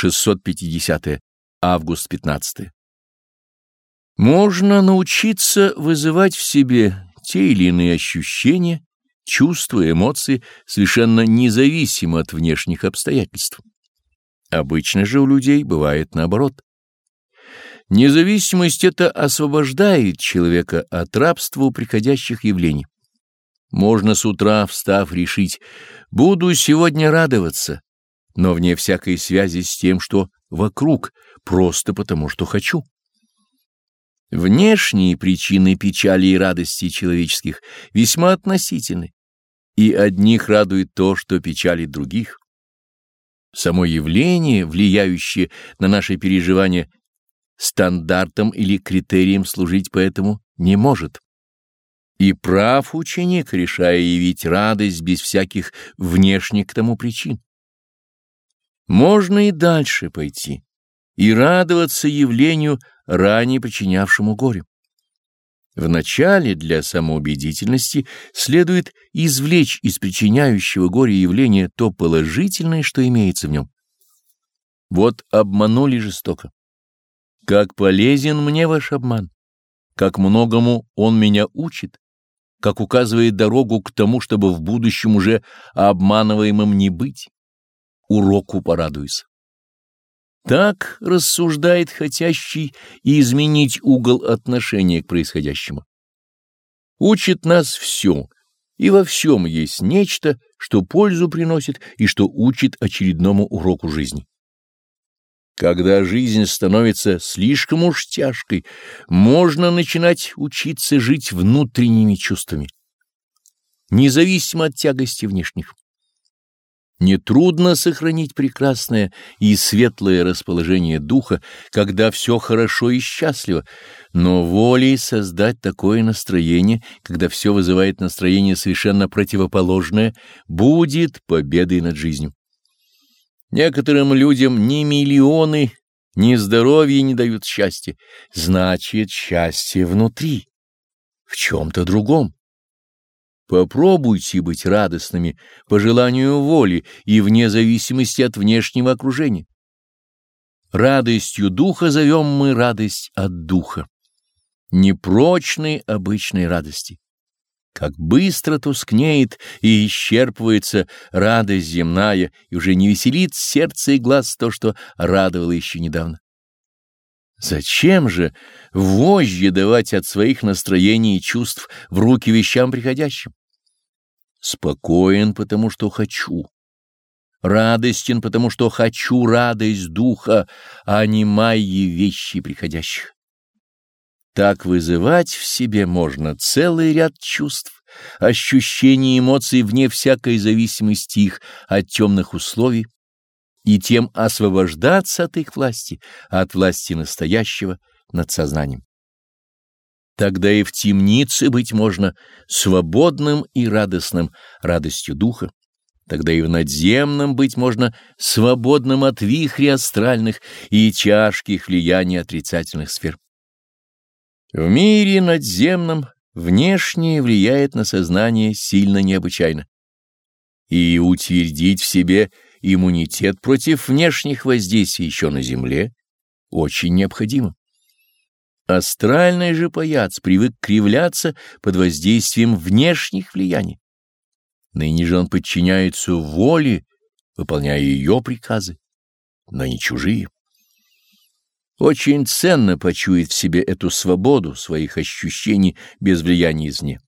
650 август 15 Можно научиться вызывать в себе те или иные ощущения, чувства, эмоции совершенно независимо от внешних обстоятельств. Обычно же у людей бывает наоборот. Независимость это освобождает человека от рабства приходящих явлений. Можно с утра, встав, решить, буду сегодня радоваться, но вне всякой связи с тем, что вокруг, просто потому, что хочу. Внешние причины печали и радости человеческих весьма относительны, и одних радует то, что печалит других. Само явление, влияющее на наши переживания, стандартом или критерием служить поэтому не может. И прав ученик, решая явить радость без всяких внешних к тому причин. Можно и дальше пойти, и радоваться явлению, ранее причинявшему горе. Вначале для самоубедительности следует извлечь из причиняющего горе явления то положительное, что имеется в нем. Вот обманули жестоко. Как полезен мне ваш обман, как многому он меня учит, как указывает дорогу к тому, чтобы в будущем уже обманываемым не быть. Уроку порадуйся. Так рассуждает хотящий изменить угол отношения к происходящему. Учит нас все, и во всем есть нечто, что пользу приносит и что учит очередному уроку жизни. Когда жизнь становится слишком уж тяжкой, можно начинать учиться жить внутренними чувствами, независимо от тягости внешних. Нетрудно сохранить прекрасное и светлое расположение духа, когда все хорошо и счастливо, но волей создать такое настроение, когда все вызывает настроение совершенно противоположное, будет победой над жизнью. Некоторым людям ни миллионы, ни здоровье не дают счастья, значит счастье внутри, в чем-то другом. Попробуйте быть радостными по желанию воли и вне зависимости от внешнего окружения. Радостью духа зовем мы радость от духа, непрочной обычной радости. Как быстро тускнеет и исчерпывается радость земная, и уже не веселит сердце и глаз то, что радовало еще недавно. Зачем же вожжи давать от своих настроений и чувств в руки вещам приходящим? Спокоен, потому что хочу. Радостен, потому что хочу радость духа, а не майи вещи приходящих. Так вызывать в себе можно целый ряд чувств, ощущений и эмоций вне всякой зависимости их от темных условий, и тем освобождаться от их власти, от власти настоящего над сознанием. Тогда и в темнице быть можно свободным и радостным радостью духа. Тогда и в надземном быть можно свободным от вихрей астральных и тяжких влияний отрицательных сфер. В мире надземном внешнее влияет на сознание сильно необычайно. И утвердить в себе иммунитет против внешних воздействий еще на Земле очень необходимо. Астральный же паяц привык кривляться под воздействием внешних влияний. Ныне же он подчиняется воле, выполняя ее приказы, но не чужие. Очень ценно почуять в себе эту свободу своих ощущений без влияния извне.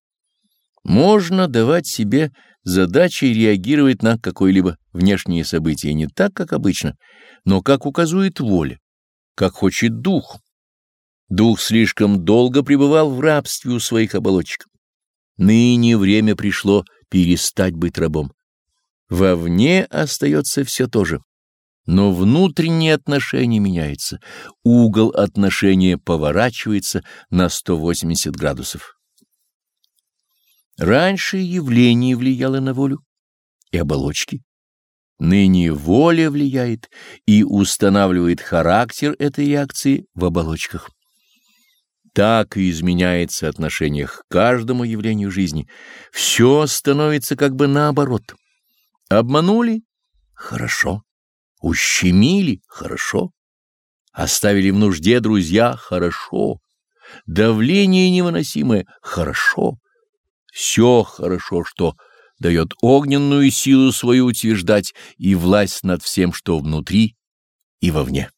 Можно давать себе задачи реагировать на какое-либо внешнее событие не так, как обычно, но как указывает воля, как хочет дух. Дух слишком долго пребывал в рабстве у своих оболочек. Ныне время пришло перестать быть рабом. Вовне остается все то же, но внутреннее отношение меняется, угол отношения поворачивается на 180 градусов. Раньше явление влияло на волю и оболочки. Ныне воля влияет и устанавливает характер этой реакции в оболочках. Так и изменяется отношение к каждому явлению жизни. Все становится как бы наоборот. Обманули? Хорошо. Ущемили — хорошо. Оставили в нужде друзья — хорошо. Давление невыносимое — хорошо. Все хорошо, что дает огненную силу свою утверждать и власть над всем, что внутри и вовне.